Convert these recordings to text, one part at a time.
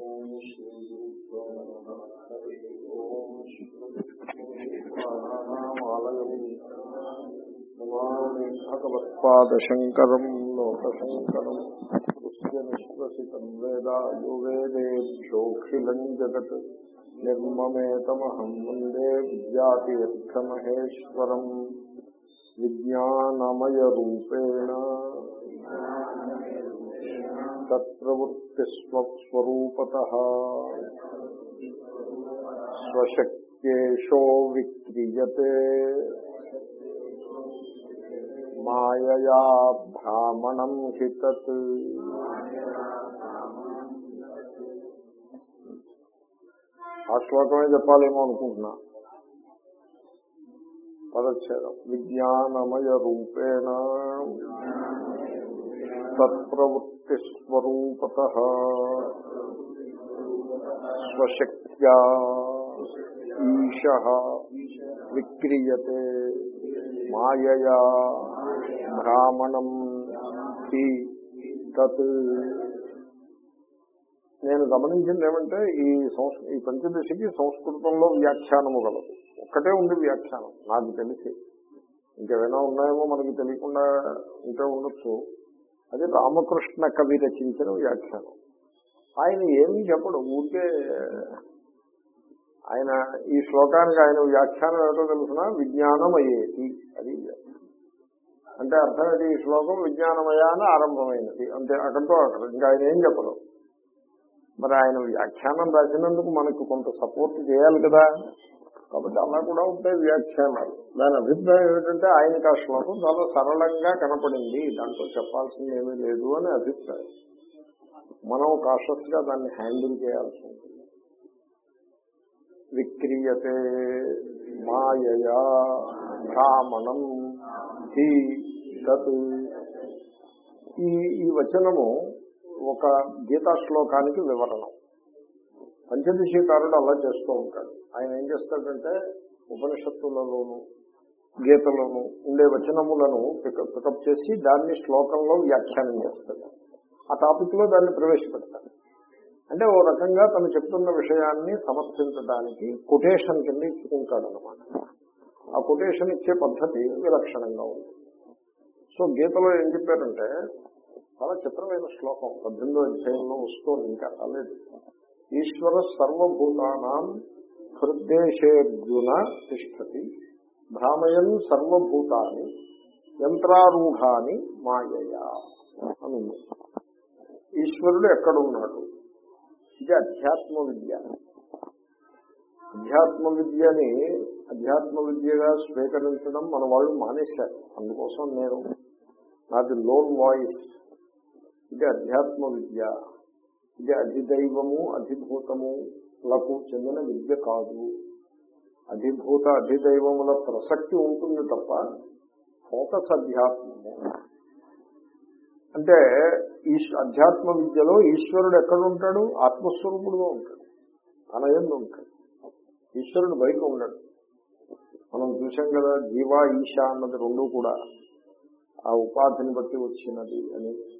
ఓం శ్రీగురుభ్యో నమః హరి ఓం శ్రీకృష్ణాలయం నమామి భగవత్పాదశంకరం లోకశంకరం కృష్ణనిశ్వసితం వేద యో జగత్ నిర్మమేతమహం వందే విద్యాతీర్థమహేశ్వరం విజ్ఞానమయరూపేణ తత్ప్రవృత్తిస్వరూపత స్వశక్యేషో విక్రియతే మాయయా భ్రామణం హి తత్ ఆ శ్లోకమే చెప్పాలేమో అనుకుంటున్నా పదచ్ఛేదం విజ్ఞానమయ రూపేణ తత్ప్రవృత్తిస్వరూపత స్వశక్త్యా ఈశ విక్రియతే మాయయా బ్రాహ్మణం హి తత్. నేను గమనించింది ఏమంటే ఈ సంస్ ఈ పంచదశకి సంస్కృతంలో వ్యాఖ్యానము గలదు. ఒక్కటే ఉంది వ్యాఖ్యానం నాకు తెలిసి. ఇంకేమైనా ఉన్నాయేమో మనకి తెలియకుండా ఉంటే ఉండొచ్చు. అది రామకృష్ణ కవి రచించిన వ్యాఖ్యానం. ఆయన ఏమీ చెప్పడు ఊరికే ఆయన ఈ శ్లోకానికి ఆయన వ్యాఖ్యానం ఏమిటో తెలుసిన? విజ్ఞానమయ్యేది అది అంటే అర్థం ఏంటి? ఈ శ్లోకం విజ్ఞానమయాన అని ఆరంభమైనది. అంటే అక్కడితో అక్కడ ఇంకా ఆయన ఏం చెప్పడు? మరి ఆయన వ్యాఖ్యానం రాసినందుకు మనకు కొంత సపోర్ట్ చేయాలి కదా? కాబట్టి అలా కూడా ఉంటాయి వ్యాఖ్యానాలు. దాని అభిప్రాయం ఏమిటంటే ఆయనకి ఆ శ్లోకం చాలా సరళంగా కనపడింది. దాంట్లో చెప్పాల్సింది ఏమీ లేదు అని అభిప్రాయం. మనం కాషస్గా దాన్ని హ్యాండిల్ చేయాల్సి ఉంటుంది. విక్రీయతే మాయయా బ్రాహ్మణం హి తత్ ఈ ఈ వచనము ఒక గీతా శ్లోకానికి వివరణం. పంచదశీకారుడు అలా చేస్తూ ఉంటాడు. ఆయన ఏం చేస్తాడంటే ఉపనిషత్తులలోను గీతలోను ఉండే వచనములను పికప్ పికప్ చేసి దాన్ని శ్లోకంలో వ్యాఖ్యానం చేస్తాడు. ఆ టాపిక్లో దాన్ని ప్రవేశపెడతాడు. అంటే ఓ రకంగా తను చెప్తున్న విషయాన్ని సమర్థించడానికి కొటేషన్ కింద ఇచ్చుకుంటాడు అనమాట ఆ కొటేషన్ ఇచ్చే పద్ధతి విలక్షణంగా ఉంది సో గీతలో ఏం చెప్పారంటే చాలా చిత్రమైన శ్లోకం పద్దెనిమిదో అధ్యాయంలో వస్తుంది ఇంకా రాలేదు. ఈశ్వర సర్వభూతానాం హృద్దేశేర్జున తిష్టతి. భ్రామయన్ సర్వభూతాన్ని యంత్రారూఢాన్ని మాయయా అని. ఈశ్వరుడు ఎక్కడున్నాడు? ఇది అధ్యాత్మ విద్య అధ్యాత్మ విద్యని అధ్యాత్మ విద్యగా స్వీకరించడం మన వాళ్ళు మానేశారు. అందుకోసం నేను నాది లోన్ వాయిస్. ఇది అధ్యాత్మ విద్య ఇది అధిదైవము అధిభూతము లకు చెందిన విద్య కాదు. అధిభూత అధిదైవముల ప్రసక్తి ఉంటుంది తప్ప ఫోకస్ అధ్యాత్మము. అంటే ఈ అధ్యాత్మ విద్యలో ఈశ్వరుడు ఎక్కడ ఉంటాడు ఆత్మస్వరూపుడుగా ఉంటాడు. తన ఎందు ఉంటాడు. ఈశ్వరుడు బయట ఉండడు. మనం చూసాం కదా జీవా ఈశ అన్నది రెండు కూడా ఆ ఉపాధిని బట్టి వచ్చినది అని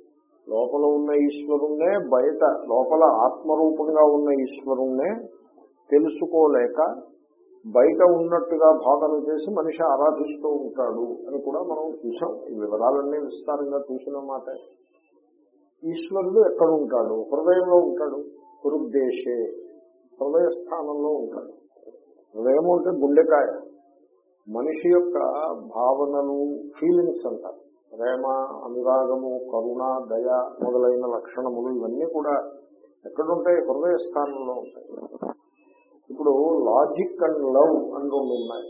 లోపల ఉన్న ఈశ్వరుణ్ణే బయట లోపల ఆత్మరూపంగా ఉన్న ఈశ్వరుణ్ణే తెలుసుకోలేక బయట ఉన్నట్టుగా భావన చేసి మనిషి ఆరాధిస్తూ ఉంటాడు అని కూడా మనం చూసాం. ఈ వివరాలన్నీ విస్తారంగా చూసిన మాట. ఈశ్వరుడు ఎక్కడ ఉంటాడు? హృదయంలో ఉంటాడు. హృద్దేశే హృదయ స్థానంలో ఉంటాడు. హృదయం అంటే గుండెకాయ. మనిషి యొక్క భావనలు ఫీలింగ్స్ అంటారు. ప్రేమ అనురాగము కరుణ దయ మొదలైన లక్షణములు ఇవన్నీ కూడా ఎక్కడుంటాయి? హృదయ స్థానంలో ఉంటాయి. ఇప్పుడు లాజిక్ అండ్ లవ్ అని రెండు ఉన్నాయి.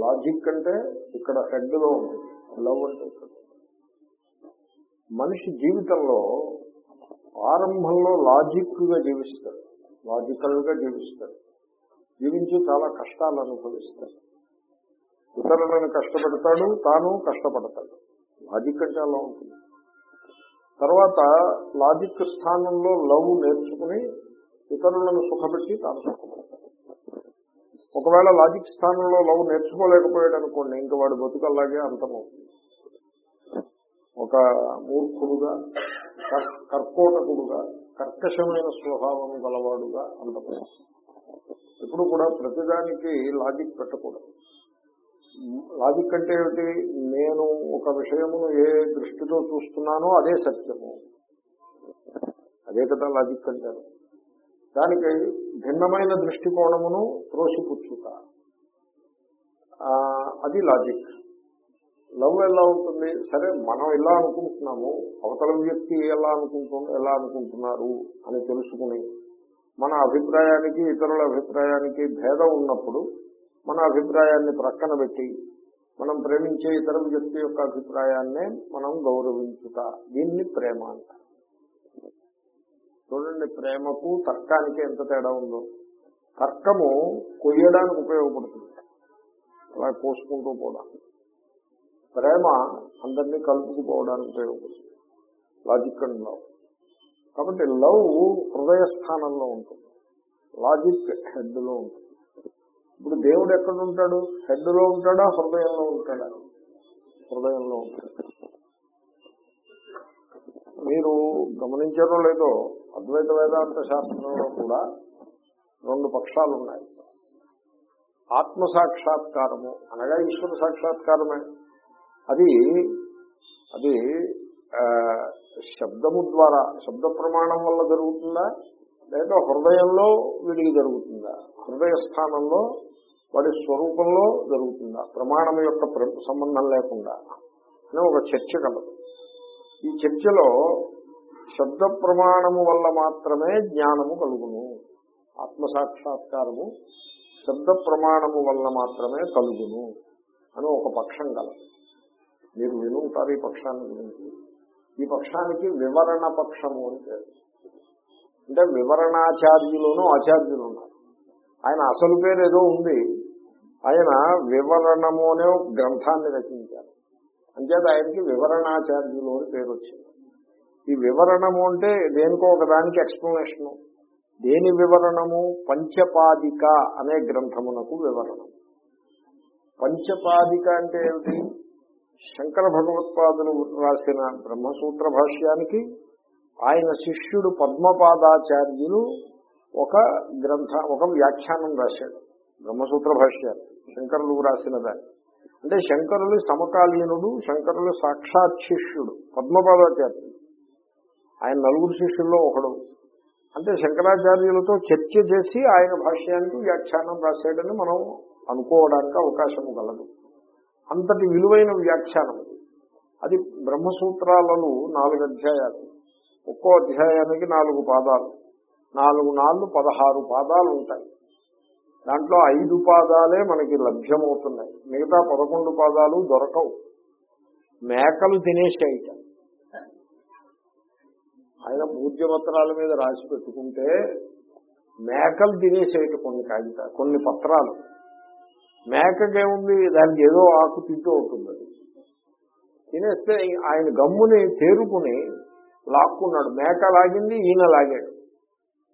లాజిక్ అంటే ఇక్కడ హెడ్లో ఉంటుంది లవ్ అంటే ఇక్కడ. మనిషి జీవితంలో ఆరంభంలో లాజిక్గా జీవిస్తాడు. లాజికల్గా జీవిస్తాడు. జీవించి చాలా కష్టాలు అనుభవిస్తాడు. ఇతరులను కష్టపెడతాడు తాను కష్టపడతాడు. లాజిక్ అంటే అలా ఉంటుంది. తర్వాత లాజిక్ స్థానంలో లవ్ నేర్చుకుని ఇతరులను సుఖపెట్టి తాను సుఖపడతాడు. ఒకవేళ లాజిక్ స్థానంలో లవ్ నేర్చుకోలేకపోయాడు అనుకోండి ఇంకా వాడు బతుకల్లాగే అంతమవుతుంది. ఒక మూర్ఖుడుగా కర్కోటకుడుగా కర్కశమైన స్వభావం గలవాడుగా అంతమవుతుంది. ఎప్పుడు కూడా ప్రతిదానికి లాజిక్ పెట్టకూడదు. లాజిక్ అంటే ఏమిటి? నేను ఒక విషయమును ఏ దృష్టితో చూస్తున్నానో అదే సత్యము. అదే కదా లాజిక్ అంటారు. దానికి భిన్నమైన దృష్టికోణమును త్రోసిపుచ్చుట. అది లాజిక్. లవ్ ఎలా ఉంటుంది? సరే మనం ఎలా అనుకుంటున్నాము? అవతల వ్యక్తి ఎలా అనుకుంటు ఎలా అనుకుంటున్నారు అని తెలుసుకుని మన అభిప్రాయానికి ఇతరుల అభిప్రాయానికి భేదం ఉన్నప్పుడు మన అభిప్రాయాన్ని ప్రక్కన పెట్టి మనం ప్రేమించే ఇతర వ్యక్తి యొక్క అభిప్రాయాన్నే మనం గౌరవించుట. దీన్ని ప్రేమ అంటారు. చూడండి ప్రేమకు తర్కానికి ఎంత తేడా ఉందో. తర్కము కొయ్యడానికి ఉపయోగపడుతుంది. అలా కోసుకుంటూ పోవడానికి ప్రేమ అందరినీ కలుపుకుపోవడానికి ఉపయోగపడుతుంది. లాజిక్ అండ్ లవ్ కాబట్టి లవ్ హృదయ స్థానంలో ఉంటుంది. లాజిక్ హెడ్లో ఉంటుంది. ఇప్పుడు దేవుడు ఎక్కడ ఉంటాడు హెడ్లో ఉంటాడా? హృదయంలో ఉంటాడా? హృదయంలో ఉంటాడు. మీరు గమనించారో లేదో అద్వైత వేదాంత శాస్త్రంలో కూడా రెండు పక్షాలు ఉన్నాయి. ఆత్మ సాక్షాత్కారము అనగా ఈశ్వర సాక్షాత్కారమే. అది అది శబ్దము ద్వారా శబ్ద ప్రమాణం వల్ల జరుగుతుందా? లేదా హృదయంలో వీడికి జరుగుతుందా? హృదయ స్థానంలో వాడి స్వరూపంలో జరుగుతుందా? ప్రమాణం యొక్క సంబంధం లేకుండా. అని ఒక చర్చ కలదు. ఈ చర్చలో శబ్ద ప్రమాణము వల్ల మాత్రమే జ్ఞానము కలుగును. ఆత్మ సాక్షాత్కారము శబ్ద ప్రమాణము వల్ల మాత్రమే కలుగును అని ఒక పక్షం కలదు. మీరు వినుంటారు ఈ పక్షాన్ని గురించి ఈ పక్షానికి వివరణ పక్షము అని పేరు. అంటే వివరణాచార్యులను ఆచార్యులు ఉన్నారు. ఆయన అసలు పేరు ఏదో ఉంది. ఆయన వివరణము అనే గ్రంథాన్ని రచించారు. అంచేత ఆయనకి వివరణాచార్యులు అని పేరు వచ్చింది. ఈ వివరణము అంటే దేనికో ఒకదానికి ఎక్స్ప్లెనేషను. దేని వివరణము? పంచపాదిక అనే గ్రంథమునకు వివరణం పంచపాదిక అంటే ఏమిటి? శంకర భగవత్పాదులు రాసిన బ్రహ్మసూత్ర భాష్యానికి ఆయన శిష్యుడు పద్మపాదాచార్యులు ఒక గ్రంథ ఒక వ్యాఖ్యానం రాశాడు. బ్రహ్మసూత్ర భాష్యాలు శంకరులు రాసిన దాన్ని అంటే శంకరులు సమకాలీనుడు శంకరులు సాక్షాత్ శిష్యుడు పద్మపాదాచార్యుడు ఆయన నలుగురు శిష్యుల్లో ఒకడు. అంటే శంకరాచార్యులతో చర్చ చేసి ఆయన భాష్యానికి వ్యాఖ్యానం రాశాడని మనం అనుకోవడానికి అవకాశం కలదు. అంతటి విలువైన వ్యాఖ్యానం. అది అది బ్రహ్మసూత్రాలలో నాలుగు అధ్యాయాలు. ఒక్కో అధ్యాయానికి నాలుగు పాదాలు. నాలుగు నాలుగు పదహారు పాదాలు ఉంటాయి. దాంట్లో ఐదు పాదాలే మనకి లభ్యమవుతున్నాయి. మిగతా పదకొండు పాదాలు దొరకవు. మేకలు తినేసాయి ఆయన పూజ్యపత్రాల మీద రాసి పెట్టుకుంటే మేకలు తినేసేట కొన్ని కాగిత కొన్ని పత్రాలు. మేకకేముంది? దానికి ఏదో ఆకు తింటూ ఉంటుంది అది. తినేస్తే ఆయన గమ్ముని చేరుకుని లాక్కున్నాడు. మేక లాగింది ఈయన లాగాడు.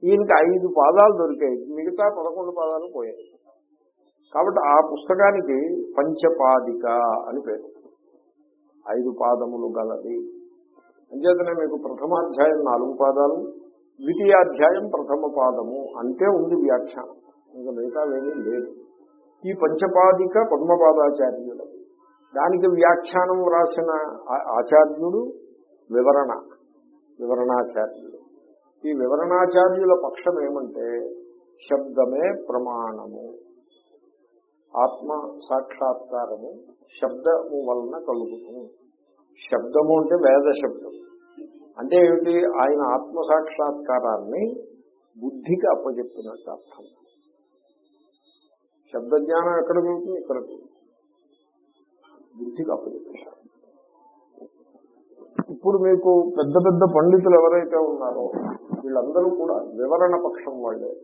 ఈయనకి ఐదు పాదాలు దొరికాయి. మిగతా పదకొండు పాదాలు పోయాయి. కాబట్టి ఆ పుస్తకానికి పంచపాదిక అని పేరు. ఐదు పాదములు గలది. అంచేతనే మీకు ప్రథమాధ్యాయం నాలుగు పాదాలు ద్వితీయాధ్యాయం ప్రథమ పాదము అంటే ఉంది వ్యాఖ్యానం. ఇంకా మిగతావేమీ లేదు. ఈ పంచపాదిక పద్మపాదాచార్యుడు. దానికి వ్యాఖ్యానం రాసిన ఆ- ఆచార్యుడు వివరణ వివరణాచార్యుడు. ఈ వివరణాచార్యుల పక్షం ఏమంటే శబ్దమే ప్రమాణము. ఆత్మ సాక్షాత్కారము శబ్దము వలన కలుగుతుంది. శబ్దము అంటే వేద శబ్దం. అంటే ఏమిటి? ఆయన ఆత్మ సాక్షాత్కారాన్ని బుద్ధికి అప్పజెప్పినట్టు అర్థం. శబ్దజ్ఞానం ఎక్కడ కలుగుతుంది ఇక్కడ బుద్ధికి అప్పజెప్పారు ఇప్పుడు మీకు పెద్ద పెద్ద పండితులు ఎవరైతే ఉన్నారో వీళ్ళందరూ కూడా వివరణ పక్షం వాళ్ళే.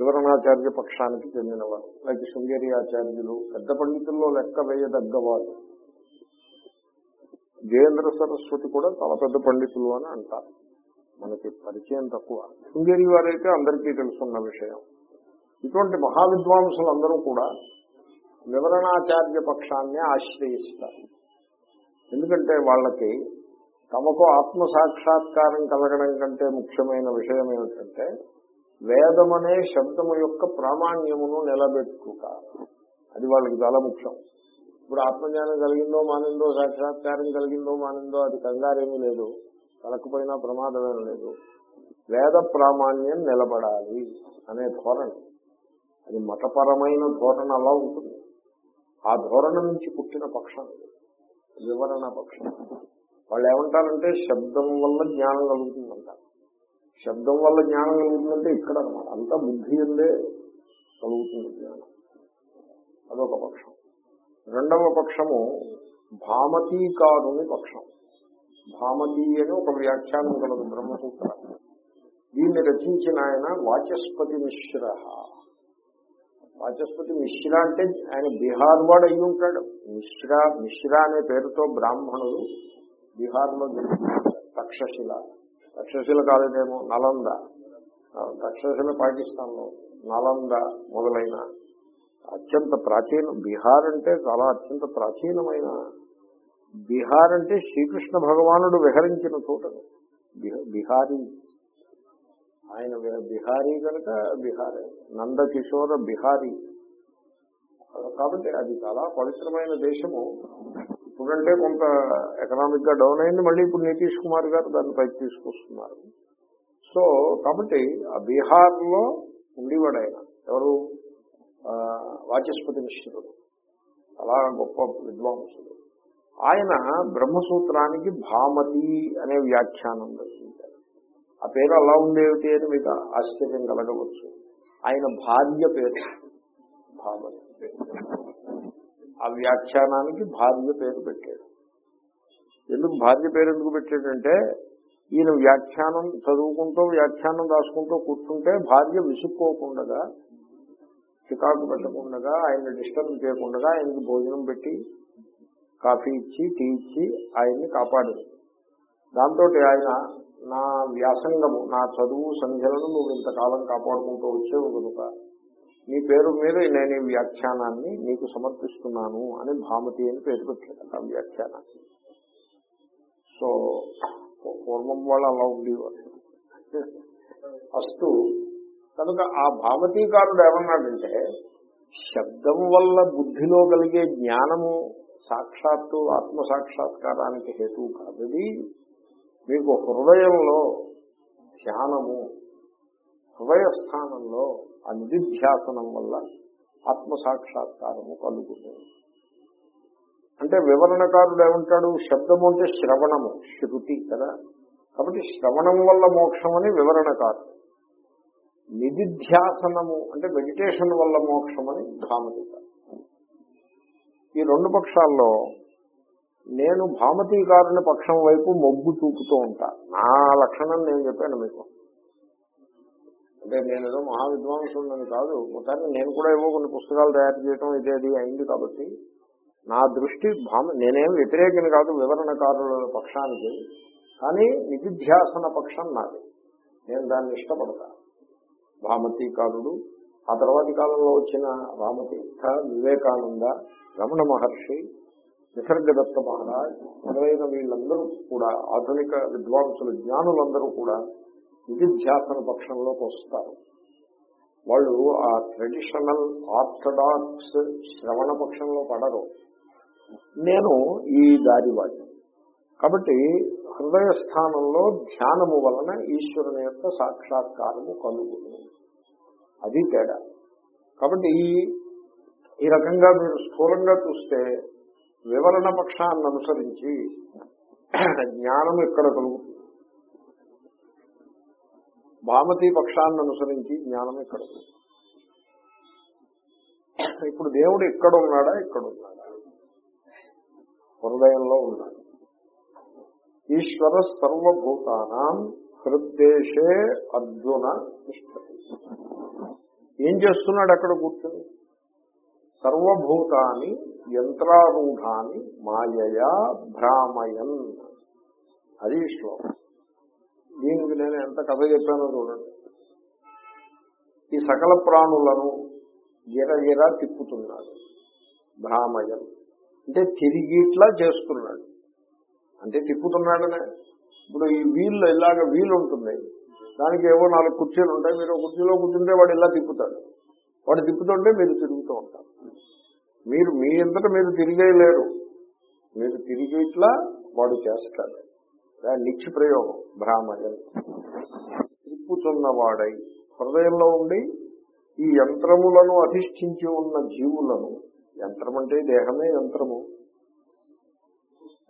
వివరణాచార్య పక్షానికి చెందినవారు. లైక్ శృంగేరి ఆచార్యులు పెద్ద పండితుల్లో లెక్క వేయదగ్గవారు. జయేంద్ర సరస్వతి కూడా చాలా పెద్ద పండితులు అని అంటారు. మనకి పరిచయం తక్కువ. శృంగేరి వారైతే అందరికీ తెలుసున్న విషయం. ఇటువంటి మహావిద్వాంసులందరూ కూడా వివరణాచార్య పక్షాన్ని ఆశ్రయిస్తారు. ఎందుకంటే వాళ్ళకి తమకు ఆత్మ సాక్షాత్కారం కలగడం కంటే ముఖ్యమైన విషయం ఏమిటంటే వేదమనే శబ్దము యొక్క ప్రామాణ్యమును నిలబెట్టుట. అది వాళ్ళకి చాలా ముఖ్యం. ఇప్పుడు ఆత్మజ్ఞానం కలిగిందో మానిందో సాక్షాత్కారం కలిగిందో మానిందో అది కంగారేమీ లేదు. కలకపోయినా ప్రమాదమేం లేదు. వేద ప్రామాణ్యం నిలబడాలి అనే ధోరణి. అది మతపరమైన ధోరణి అలా ఉంటుంది. ఆ ధోరణి నుంచి పుట్టిన పక్షం. వివరణ పక్షం. వాళ్ళు ఏమంటారంటే శబ్దం వల్ల జ్ఞానం కలుగుతుందంటారు. శబ్దం వల్ల జ్ఞానం కలుగుతుందంటే ఇక్కడ అనమాట అంతా బుద్ధి ఉందే కలుగుతుంది జ్ఞానం. అదొక పక్షం. రెండవ పక్షము భామతీకారుని పక్షం. భామతి అని ఒక వ్యాఖ్యానం కలదు బ్రహ్మసూత్ర. దీన్ని రచించిన ఆయన వాచస్పతి మిశ్ర. వాచస్పతి మిశ్ర అంటే ఆయన బీహార్ వాడు అయి ఉంటాడు. మిశ్ర మిశ్ర అనే పేరుతో బ్రాహ్మణుడు బీహార్లో జన్మించారు. తక్షశిల. తక్షశిల కాలేదేమో నలంద. తక్షశిల పాకిస్తాన్లో నలంద మొదలైన అత్యంత ప్రాచీన బీహార్ అంటే చాలా అత్యంత ప్రాచీనమైన బీహార్ అంటే శ్రీకృష్ణ భగవానుడు విహరించిన చోట బిహ- బిహారీ. ఆయన బిహారీ కనుక బిహారీ. నందకిషోర బిహారీ. కాబట్టి అది చాలా పవిత్రమైన దేశము. ఇప్పుడంటే కొంత ఎకనామిక్గా డౌన్ అయింది మళ్ళీ ఇప్పుడు నితీష్ కుమార్ గారు దాన్ని పైకి తీసుకొస్తున్నారు. సో కాబట్టి ఆ బీహార్లో ఉండేవాడు ఆయన. ఎవరు? వాచస్పతి మిశ్రుడు. చాలా గొప్ప విద్వాంసుడు. ఆయన బ్రహ్మసూత్రానికి భామతి అనే వ్యాఖ్యానం రచించారు. ఆ పేరు అలా ఉండేవిటి అని మీకు ఆశ్చర్యం కలగవచ్చు. ఆయన భార్య పేరు. భామతి ఆ వ్యాఖ్యానానికి భార్య పేరు పెట్టాడు. ఎందుకు భార్య పేరు ఎందుకు పెట్టాడంటే ఈయన వ్యాఖ్యానం చదువుకుంటూ వ్యాఖ్యానం రాసుకుంటూ కూర్చుంటే భార్య విసుక్కోకుండా చికాకు పెట్టకుండా ఆయన డిస్టర్బ్ చేయకుండా ఆయనకి భోజనం పెట్టి కాఫీ ఇచ్చి టీ ఇచ్చి ఆయన్ని కాపాడింది దాంతో ఆయన నా వ్యాసంగము నా చదువు సంధ్యలను నువ్వు ఇంతకాలం కాపాడుకుంటూ వచ్చేవు కనుక నీ పేరు మీద నేను ఈ వ్యాఖ్యానాన్ని నీకు సమర్పిస్తున్నాను అని భామతి అని పేరు పెట్టాడు ఆ వ్యాఖ్యానాన్ని. సో పూర్వం వాళ్ళు అలా ఉండేవారు. ఫస్ట్ కనుక ఆ భామతీకారుడు ఏమన్నాడంటే శబ్దం వల్ల బుద్ధిలో కలిగే జ్ఞానము సాక్షాత్తు ఆత్మ సాక్షాత్కారానికి హేతువు కాదది. మీకు హృదయంలో ధ్యానము హృదయ స్థానంలో ఆ నిధిధ్యాసనం వల్ల ఆత్మసాక్షాత్కారము కలుగుతుంది. అంటే వివరణకారుడు ఏమంటాడు? శబ్దము అంటే శ్రవణము శృతి కదా? కాబట్టి శ్రవణం వల్ల మోక్షం అని వివరణకారుడు. నిధిధ్యాసనము అంటే మెడిటేషన్ వల్ల మోక్షం అని భామతిక ఈ రెండు పక్షాల్లో నేను భామతీకారుని పక్షం వైపు మొగ్గు చూపుతూ ఉంటా. నా లక్షణం నేను చెప్పాను మీకు. అంటే నేను ఏదో మహావిద్వాంసుని కాదు. మొత్తాన్ని నేను కూడా ఏవో కొన్ని పుస్తకాలు తయారు చేయటం ఇదేది అయింది కాబట్టి నా దృష్టి భామ నేనేం వ్యతిరేకని కాదు వివరణకారుల పక్షానికి కానీ నిధిధ్యాసన పక్షం నాది. నేను దాన్ని ఇష్టపడతా. భామతీకారుడు ఆ తర్వాతి కాలంలో వచ్చిన రామతీర్థ వివేకానంద రమణ మహర్షి నిసర్గదత్త మహారాజ్ మొదలైన వీళ్ళందరూ కూడా ఆధునిక విద్వాంసులు జ్ఞానులందరూ కూడా నిధిధ్యాసన పక్షంలోకి వస్తారు వాళ్ళు ఆ ట్రెడిషనల్ ఆర్థడాక్స్ శ్రవణ పక్షంలో పడరు. నేను ఈ దారి వాడిని కాబట్టి హృదయ స్థానంలో ధ్యానము వలన ఈశ్వరుని యొక్క సాక్షాత్కారము కలుగుతుంది అది తేడా. కాబట్టి ఈ ఈ రకంగా మీరు స్థూలంగా చూస్తే వివరణ పక్షాన్ని అనుసరించి జ్ఞానం ఇక్కడ కలుగుతుంది. భామతి పక్షాన్ని అనుసరించి జ్ఞానం ఇక్కడ ఇప్పుడు దేవుడు ఇక్కడ ఉన్నాడా ఇక్కడ ఉన్నాడా హృదయంలో ఉన్నాడు. ఈశ్వర సర్వభూతానం హృద్దేశే అర్జున తిష్టతి ఏం చేస్తున్నాడు అక్కడ కూర్చొని? సర్వభూతాన్ని యంత్రారూఢాన్ని మాయయా భ్రామయన్. అది శ్లోకం. దీనికి నేను ఎంత కథ చెప్పానో చూడండి. ఈ సకల ప్రాణులను గిరగిరా తిప్పుతున్నాడు. భ్రామయం అంటే తిరిగిట్లా చేస్తున్నాడు. అంటే తిప్పుతున్నాడనే. ఇప్పుడు ఈ వీళ్ళు ఇలాగ వీలు ఉంటుంది దానికి ఏవో నాలుగు కుర్చీలు ఉంటాయి. మీరు కుర్చీలో కూర్చుంటే వాడు ఇలా తిప్పుతాడు. వాడు తిప్పుతుంటే మీరు తిరుగుతూ ఉంటారు. మీరు మీ అంతటా మీరు తిరిగేయలేరు మీరు తిరిగి ఇట్లా వాడు చేస్తాడు. నిత్య ప్రయోగం బ్రాహ్మణులు తిప్పుతున్నవాడై హృదయంలో ఉండి ఈ యంత్రములను అధిష్ఠించి ఉన్న జీవులను యంత్రం అంటే దేహమే యంత్రము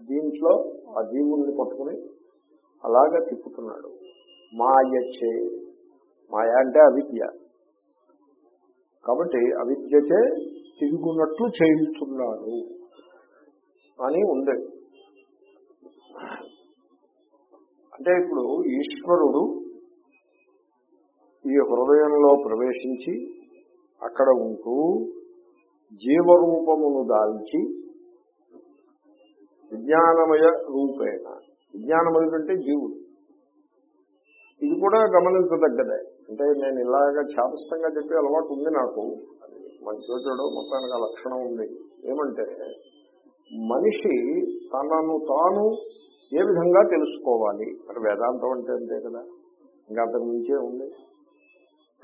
దీంట్లో ఆ జీవుల్ని పట్టుకుని అలాగా తిప్పుతున్నాడు. మాయచే మాయ అంటే అవిద్య. కాబట్టి అవిద్యచే తిరుగునట్లు చేయుచున్నాడు అని ఉంది. అంటే ఇప్పుడు ఈశ్వరుడు ఈ హృదయంలో ప్రవేశించి అక్కడ ఉంటూ జీవరూపమును దాల్చి విజ్ఞానమయ రూపేణ. విజ్ఞానమయుడు అంటే జీవుడు. ఇది కూడా గమనించదగ్గదే. అంటే నేను ఇలాగ చాపస్తంగా చెప్పే అలవాటు ఉంది నాకు. మంచి చెడు మొత్తానికి ఆ లక్షణం ఉంది. ఏమంటే మనిషి తనను తాను ఏ విధంగా తెలుసుకోవాలి? మరి వేదాంతం అంటే అంతే కదా. ఇంకా అతని నుంచే ఉంది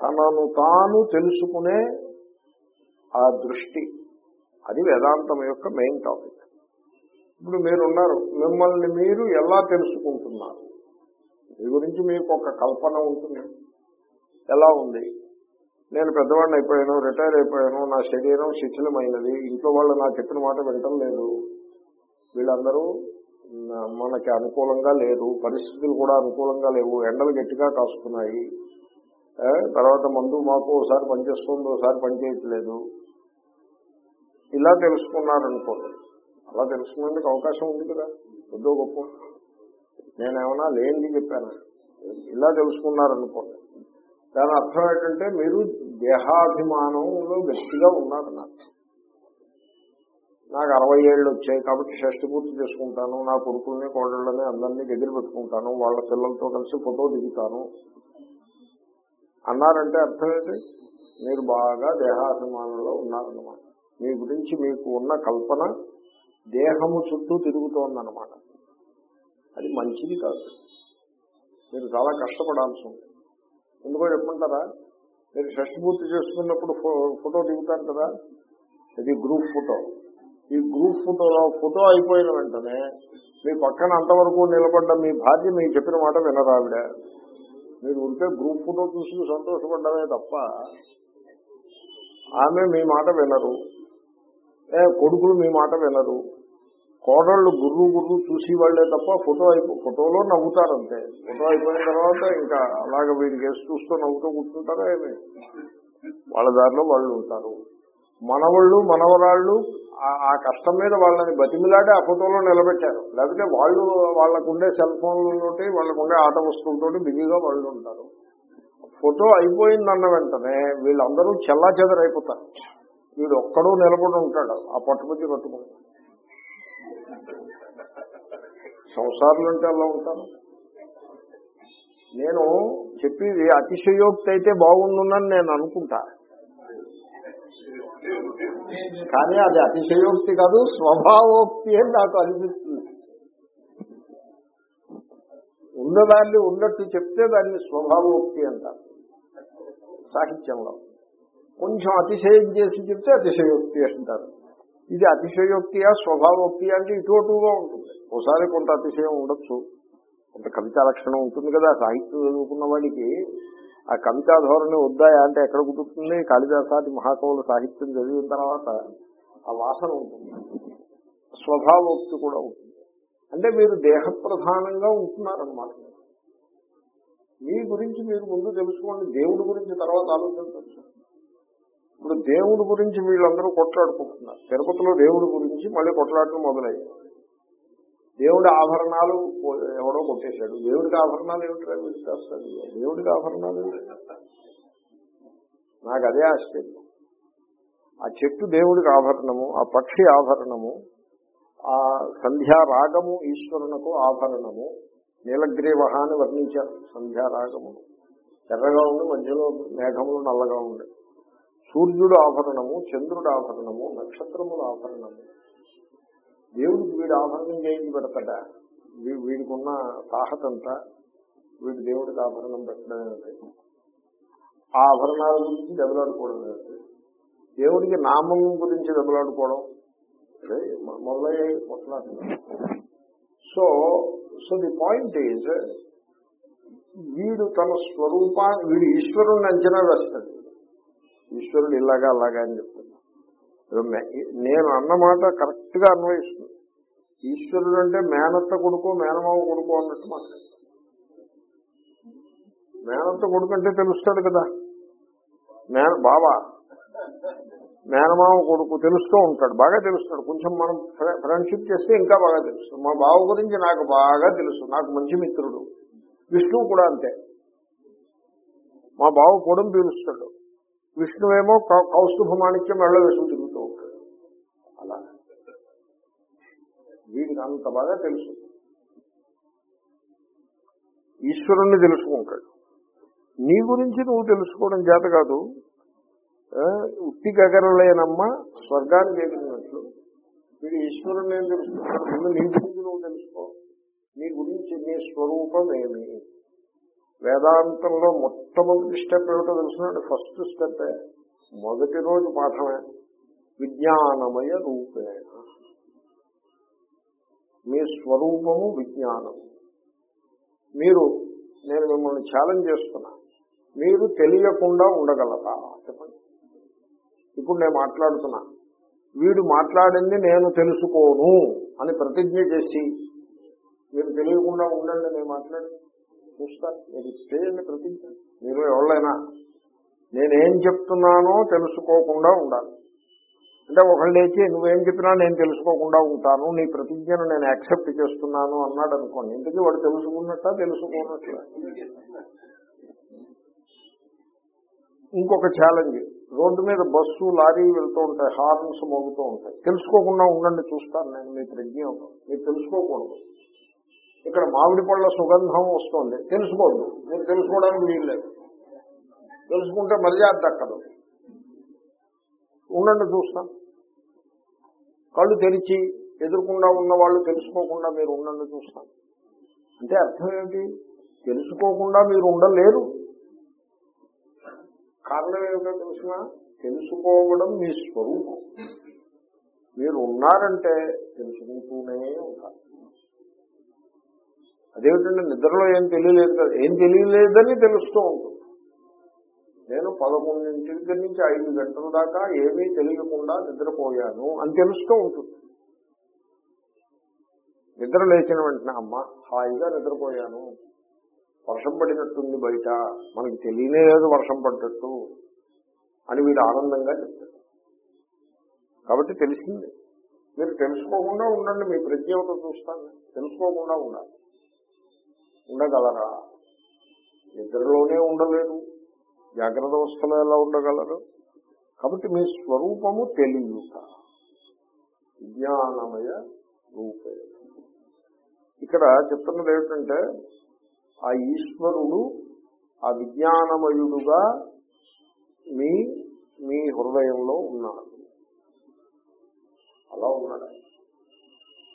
తనను తాను తెలుసుకునే ఆ దృష్టి. అది వేదాంతం యొక్క మెయిన్ టాపిక్ ఇప్పుడు మీరున్నారు మిమ్మల్ని మీరు ఎలా తెలుసుకుంటున్నారు? మీ గురించి మీకు ఒక కల్పన ఉంటుంది. ఎలా ఉంది? నేను పెద్దవాడిని అయిపోయాను రిటైర్ అయిపోయాను నా శరీరం శిథిలమైనది ఇంట్లో వాళ్ళు నా చెప్పిన మాట వినటం లేదు. వీళ్ళందరూ మనకి అనుకూలంగా లేరు పరిస్థితులు కూడా అనుకూలంగా లేవు ఎండలు గట్టిగా కాస్తున్నాయి తర్వాత మందు మాకు ఒకసారి పనిచేస్తుంది ఒకసారి పనిచేయట్లేదు. ఇలా తెలుసుకున్నారనుకోండి. అలా తెలుసుకునేందుకు అవకాశం ఉంది కదా. కొద్దో గొప్ప నేనేమన్నా లేనిది చెప్పాను? ఇలా తెలుసుకున్నారనుకోండి. దాని అర్థం ఏంటంటే మీరు దేహాభిమానంలో గట్టిగా ఉన్నారన్నారు. నాకు అరవై ఏళ్ళు వచ్చాయి కాబట్టి షష్టి పూర్తి చేసుకుంటాను నా కొడుకుల్ని కోడళ్ళని అందరినీ దగ్గర పెట్టుకుంటాను వాళ్ళ పిల్లలతో కలిసి ఫోటో దిగుతాను. అన్నారంటే అర్థం ఏంటి? మీరు బాగా దేహాభిమానంలో ఉన్నారన్నమాట. మీ గురించి మీకు ఉన్న కల్పన దేహము చుట్టూ తిరుగుతోందన్నమాట. అది మంచిది కాదు. మీరు చాలా కష్టపడాల్సి ఉంది ఎందుకో చెప్పమంటారా? మీరు షష్టి పూర్తి చేసుకున్నప్పుడు ఫో- ఫోటో దిగుతారు కదా? ఇది గ్రూప్ ఫోటో. ఈ గ్రూప్ ఫోటోలో ఫోటో అయిపోయిన వెంటనే మీ పక్కన అంతవరకు నిలబడ్డ మీ భార్య మీకు చెప్పిన మాట వినరావిడ మీరు ఉంటే గ్రూప్ ఫోటో చూసి సంతోషపడ్డమే తప్ప ఆమె మీ మాట వినరు. ఏ కొడుకులు మీ మాట వినరు. కోడళ్ళు గుర్రు గుర్రు చూసి వాళ్ళే తప్ప ఫోటో అయిపో ఫోటోలో నవ్వుతారు అంతే. ఫోటో అయిపోయిన తర్వాత ఇంకా అలాగ వీడికి వేసి చూస్తూ నవ్వుతూ కూర్చుంటారా ఏమి? వాళ్ళ దారిలో వాళ్ళు ఉంటారు. మనవాళ్ళు మనవరాళ్ళు ఆ- కష్టం మీద వాళ్ళని బతిమిలాడి ఆ ఫోటోలో నిలబెట్టారు. లేకపోతే వాళ్ళు వాళ్ళకుండే సెల్ ఫోన్లతోటి వాళ్ళకుండే ఆట వస్తువులతోటి బిజీగా వాళ్ళు ఉంటారు. ఫోటో అయిపోయిందన్న వెంటనే వీళ్ళందరూ చెల్లా చెదరైపోతారు వీడు ఒక్కడూ నిలబడి ఉంటాడు ఆ పట్టుబుద్ధి పట్టుకుని. సంసారులు అంటే అలా ఉంటారు. నేను చెప్పేది అతిశయోక్తి అయితే బాగుండునని నేను అనుకుంటా. కానీ అది అతిశయోక్తి కాదు స్వభావోక్తి అని నాకు అనిపిస్తుంది. ఉన్నదాన్ని ఉన్నట్టు చెప్తే దాన్ని స్వభావోక్తి అంటారు. సాహిత్యంలో. కొంచెం అతిశయం చేసి చెప్తే అతిశయోక్తి అంటారు. ఇది అతిశయోక్తియా స్వభావోక్తి అంటే ఇటు అటుగా ఉంటుంది. ఒకసారి కొంత అతిశయం ఉండొచ్చు. కొంత కవితా లక్షణం ఉంటుంది కదా సాహిత్యం చదువుకున్న వాడికి ఆ కవితా ధోరణి వద్దాయా అంటే ఎక్కడ కుదురుతుంది? కాళిదాసాది మహాకవుల సాహిత్యం చదివిన తర్వాత ఆ వాసన ఉంటుంది. స్వభావోక్తి కూడా ఉంటుంది. అంటే మీరు దేహ ప్రధానంగా ఉంటున్నారన్నమాట. మీ గురించి మీరు ముందు తెలుసుకోండి. దేవుడి గురించి తర్వాత ఆలోచించవచ్చు ఇప్పుడు దేవుడి గురించి వీళ్ళందరూ కొట్లాడుకుంటున్నారు. తిరుపతిలో దేవుడి గురించి మళ్ళీ కొట్లాటలు మొదలయ్యాయి. దేవుడి ఆభరణాలు ఎవడో కొట్టేశాడు. దేవుడికి ఆభరణాలు ఏమిటో వీడికి చేస్తాడు? దేవుడికి ఆభరణాలు నాకు అదే ఆశ్చర్యం. ఆ చెట్టు దేవుడికి ఆభరణము ఆ పక్షి ఆభరణము ఆ సంధ్యారాగము ఈశ్వరునకు ఆభరణము నీలగ్రీవ అని వర్ణించారు సంధ్యారాగము. ఎర్రగా ఉండి మధ్యలో మేఘములు నల్లగా ఉంది సూర్యుడు ఆభరణము చంద్రుడు ఆభరణము నక్షత్రముల ఆభరణము. దేవుడికి వీడు ఆభరణం చేయించి పెడతాడా? వీడికున్న తాహత అంతా వీడి దేవుడికి ఆభరణం పెట్టడం ఆ ఆభరణాల గురించి దెబ్బలాడుకోవడం దేవుడికి నామం గురించి దెబ్బలాడుకోవడం అదే మొ- so so the point is వీడు తన స్వరూపాన్ని వీడు ఈశ్వరుణ్ణి అంచనా వేస్తాడు. ఈశ్వరుడు ఇలాగా అలాగా అని చెప్తాడు. నేను అన్నమాట కరెక్ట్గా అన్వయిస్తుంది ఈశ్వరుడు అంటే మేనత్త కొడుకు మేనమావ కొడుకు అన్నట్టు మాట మేనత్త కొడుకు అంటే తెలుస్తాడు కదా. మేన బావా. మేనమావ కొడుకు తెలుస్తూ ఉంటాడు బాగా తెలుస్తాడు. కొంచెం మనం ఫ్రెండ్షిప్ చేస్తే ఇంకా బాగా తెలుస్తుంది మా బావ గురించి నాకు బాగా తెలుసు నాకు మంచి మిత్రుడు. విష్ణువు కూడా అంతే. మా బావ పొడం పీలుస్తాడు. విష్ణువేమో కౌ- కౌస్తుభ మాణిక్యం మెళ్ళ వేసుకుని తిరుగుతూ వీడికి అంత బాగా తెలుసు. ఈశ్వరుణ్ణి తెలుసుకుంటాడు. నీ గురించి నువ్వు తెలుసుకోవడం చేత కాదు. ఉత్తి గగరలేనమ్మ స్వర్గానికి ఎగిరినట్లు వీడు ఈశ్వరుని ఏం తెలుసుకుంటాడు? ముందు నీ గురించి నువ్వు తెలుసుకో. నీ గురించి నీ స్వరూపం ఏమి? వేదాంతంలో మొట్టమొదటి స్టెప్ ఏమిటో తెలుసుకున్నాడు? ఫస్ట్ స్టెప్ మొదటి రోజు పాఠమే. విజ్ఞానమయ రూపేణ. మీ స్వరూపము విజ్ఞానం. మీరు నేను మిమ్మల్ని ఛాలెంజ్ చేస్తున్నా. మీరు తెలియకుండా ఉండగలరా? చెప్పండి. ఇప్పుడు నేను మాట్లాడుతున్నా. వీడు మాట్లాడింది నేను తెలుసుకోను అని ప్రతిజ్ఞ చేసి మీరు తెలియకుండా ఉండండి నేను మాట్లాడి చూస్తాను మీరు చేయండి ప్రతిజ్ఞ? మీరు ఎవరైనా నేనేం చెప్తున్నానో తెలుసుకోకుండా ఉండాలి. అంటే ఒకళ్ళు లేచి నువ్వేం చెప్పినా నేను తెలుసుకోకుండా ఉంటాను నీ ప్రతిజ్ఞను నేను యాక్సెప్ట్ చేస్తున్నాను అన్నాడు అనుకోండి. ఇంతకీ వాడు తెలుసుకున్నట్ట? తెలుసుకోనట్ల. ఇంకొక ఛాలెంజ్ రోడ్డు మీద బస్సు లారీ వెళ్తూ ఉంటాయి హార్న్స్ మోగుతూ ఉంటాయి. తెలుసుకోకుండా ఉండండి చూస్తాను నేను మీ ప్రజ్ఞ మీరు తెలుసుకోకూడదు. ఇక్కడ మామిడి పళ్ళ సుగంధం వస్తుంది. తెలుసుకోవద్దు. మీరు తెలుసుకోవడానికి వీల్లేదు. తెలుసుకుంటే మర్యాద దక్కదు ఉండండి చూస్తాను కళ్ళు తెరిచి ఎదురుకుండా ఉన్న వాళ్ళు తెలుసుకోకుండా మీరు ఉండండి చూస్తాను అంటే అర్థం ఏమిటి? తెలుసుకోకుండా మీరు ఉండలేరు. కారణం ఏమిటో తెలిసిన? తెలుసుకోవడం మీ స్వరూపం. మీరు ఉన్నారంటే తెలుసుకుంటూనే ఉంటారు. అదేమిటంటే నిద్రలో ఏం తెలియలేదు కదా? ఏం తెలియలేదని తెలుస్తూ ఉంటుంది. నేను పదకొండింటి దగ్గర నుంచి ఐదు గంటల దాకా ఏమీ తెలియకుండా నిద్రపోయాను అని తెలుస్తూ ఉంటుంది. నిద్ర లేచిన వెంటనే అమ్మ హాయిగా నిద్రపోయాను. వర్షం పడినట్టుంది బయట. మనకి తెలియనే లేదు వర్షం పడ్డట్టు అని వీడు ఆనందంగా చెప్తాడు. కాబట్టి తెలిసింది. మీరు తెలుసుకోకుండా ఉండండి మీ ప్రజ్ఞతో చూస్తాను. తెలుసుకోకుండా ఉండాలి. ఉండగలరా? నిద్రలోనే ఉండలేదు జాగ్రత్త అవస్థలో ఎలా ఉండగలరు? కాబట్టి మీ స్వరూపము తెలియట విజ్ఞానమయ రూపే. ఇక్కడ చెప్తున్నది ఏమిటంటే ఆ ఈశ్వరుడు ఆ విజ్ఞానమయుడుగా మీ మీ హృదయంలో ఉన్నాడు. అలా ఉన్నాడు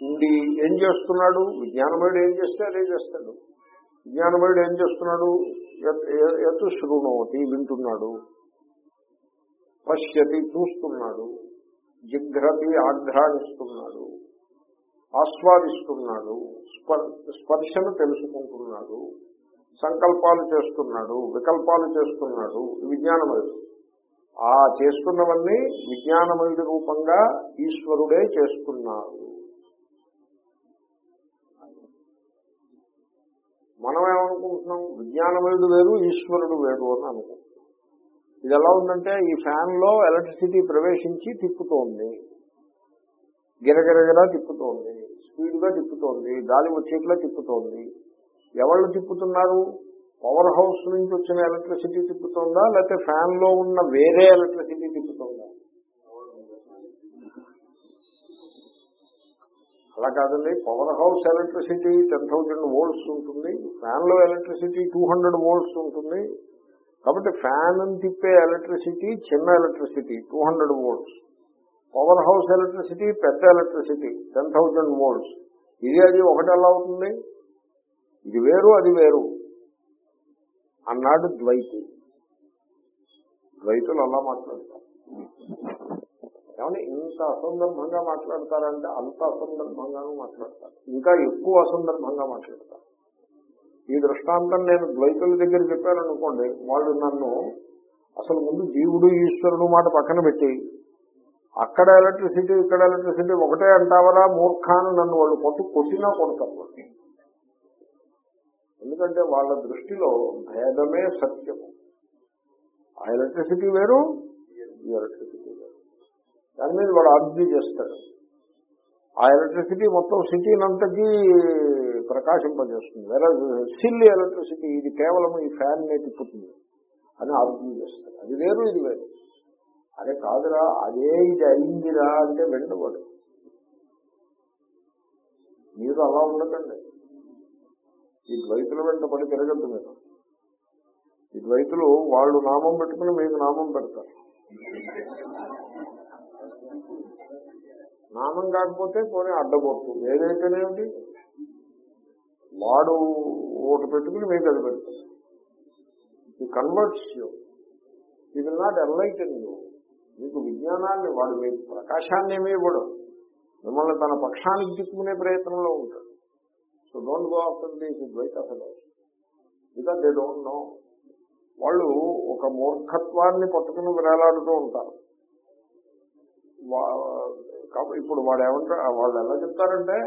ఉండి ఏం చేస్తున్నాడు? విజ్ఞానమయుడు ఏం చేస్తే అదే చేస్తాడు. విజ్ఞానమయుడు ఏం చేస్తున్నాడు? యత్- శృణోతి వింటున్నాడు. పశ్యతి చూస్తున్నాడు. జిఘ్రతి ఆఘ్రాణిస్తున్నాడు. ఆస్వాదిస్తున్నాడు. స్పర్శను తెలుసుకుంటున్నాడు. సంకల్పాలు చేస్తున్నాడు. వికల్పాలు చేస్తున్నాడు. విజ్ఞానమయుడు. ఆ చేస్తున్నవన్నీ విజ్ఞానమయుడి రూపంగా ఈశ్వరుడే చేస్తున్నాడు. మనం ఏమనుకుంటున్నాం విజ్ఞానమయుడు వేరు ఈశ్వరుడు వేరు అని అనుకుంటున్నాం. ఇది ఎలా ఉందంటే ఈ ఫ్యాన్లో ఎలక్ట్రిసిటీ ప్రవేశించి తిప్పుతోంది. గిరగిరగిరా తిప్పుతోంది. స్పీడ్గా తిప్పుతోంది. గాలి వచ్చేట్లా తిప్పుతోంది. ఎవళ్ళు తిప్పుతున్నారు? పవర్ హౌస్ నుంచి వచ్చిన ఎలక్ట్రిసిటీ తిప్పుతోందా? లేకపోతే ఫ్యాన్లో ఉన్న వేరే ఎలక్ట్రిసిటీ తిప్పుతోందా? అలా కాదండి. Power house electricity ten thousand volts ఉంటుంది. ఫ్యాన్లో ఎలక్ట్రిసిటీ టూ హండ్రెడ్ వోల్ట్స్ ఉంటుంది. కాబట్టి ఫ్యాన్ తిప్పే ఎలక్ట్రిసిటీ చిన్న electricity two hundred volts. Power house electricity పెద్ద ఎలక్ట్రిసిటీ టెన్ థౌజండ్ వోల్ట్స్. ఇది అది ఒకటి ఎలా అవుతుంది? ఇది వేరు అది వేరు అన్నాడు ద్వైతి. ద్వైతులు అలా మాట్లాడతారు. కానీ ఇంత అసందర్భంగా మాట్లాడతారంటే అంత అసందర్భంగానూ మాట్లాడతారు. ఇంకా ఎక్కువ అసందర్భంగా మాట్లాడతారు. ఈ దృష్టాంతం నేను ద్వైతుల దగ్గర చెప్పాననుకోండి వాళ్ళు నన్ను అసలు ముందు జీవుడు ఈశ్వరుడు మాట పక్కన పెట్టి అక్కడ ఎలక్ట్రిసిటీ ఇక్కడ ఎలక్ట్రిసిటీ ఒకటే అంటావరా మూర్ఖాను నన్ను వాళ్ళు కొట్టు కొట్టినా కొడతారు ఎందుకంటే వాళ్ళ దృష్టిలో భేదమే సత్యం ఆ ఎలక్ట్రిసిటీ వేరు ఈ ఎలక్ట్రిసిటీ వేరు దాని మీద వాడు ఆర్గ్యూ చేస్తాడు. ఆ ఎలక్ట్రిసిటీ మొత్తం సిటీని ప్రకాశింపజేస్తుంది. వేరే సిల్ ఎలక్ట్రిసిటీ ఇది కేవలం ఈ ఫ్యాన్ నే తిప్పుతుంది అని ఆర్గ్యూ చేస్తాడు. అది వేరు ఇది వేరు. అదే కాదురా అదే ఇది అయిందిరా అంటే వెళ్ళవాడు మీరు అలా ఉండకండి. ఈ ద్వైతుల వెంట పడి తిరగద్దు మీరు. ఈ ద్వైతులు వాళ్ళు నామం పెట్టుకుని మీకు నామం పెడతారు. నామం కాకపోతే పోనీ అడ్డబోతుంది ఏదైతేనేమిటి వాడు ఓటు పెట్టుకుని మీకు అది పెడతాడు. He converts you he will not enlighten మీకు విజ్ఞానాన్ని వాడు మీకు ప్రకాశాన్ని ఏమీ ఇవ్వడు. మిమ్మల్ని తన పక్షానికి తిప్పుకునే ప్రయత్నంలో ఉంటాడు. So don't go after the Dvaita because they don't know. వాళ్ళు ఒక మూర్ఖత్వాన్ని పట్టుకుని వేలాడుతూ ఉంటారు. ఇప్పుడు వాడు ఏమంటారు వాళ్ళు ఎలా చెప్తారంటే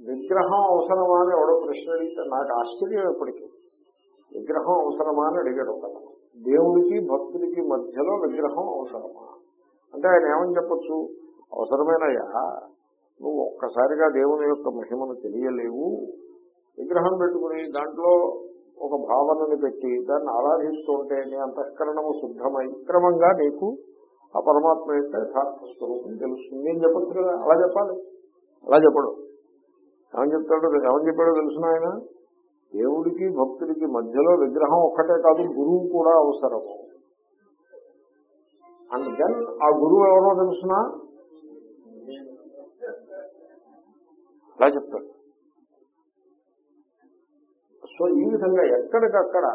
విగ్రహం అవసరమా అని ఎవడో ప్రశ్న అడిగితే నాకు ఆశ్చర్యం ఎప్పటికీ విగ్రహం అవసరమా అని అడిగాడు కదా దేవుడికి భక్తుడికి మధ్యలో విగ్రహం అవసరమా? అంటే ఆయన ఏమని చెప్పచ్చు? అవసరమేనయ్యా నువ్వు ఒక్కసారిగా దేవుని యొక్క మహిమను తెలియలేవు. విగ్రహం పెట్టుకుని దాంట్లో ఒక భావనని పెట్టి దాన్ని ఆరాధిస్తుంటే నీ అంతఃకరణము శుద్ధమై క్రమంగా నీకు ఆ పరమాత్మ యొక్క యథార్థ స్వరూపం తెలుస్తుంది. నేను చెప్పచ్చు కదా అలా చెప్పాలి. అలా చెప్పడు. ఏమని చెప్తాడో? ఏమని చెప్పాడో తెలుసిన ఆయన? దేవుడికి భక్తుడికి మధ్యలో విగ్రహం ఒక్కటే కాదు గురువు కూడా అవసరము అండ్ దెన్ ఆ గురువు ఎవరో తెలుసిన? అలా చెప్తాడు. సో ఈ విధంగా ఎక్కడికక్కడ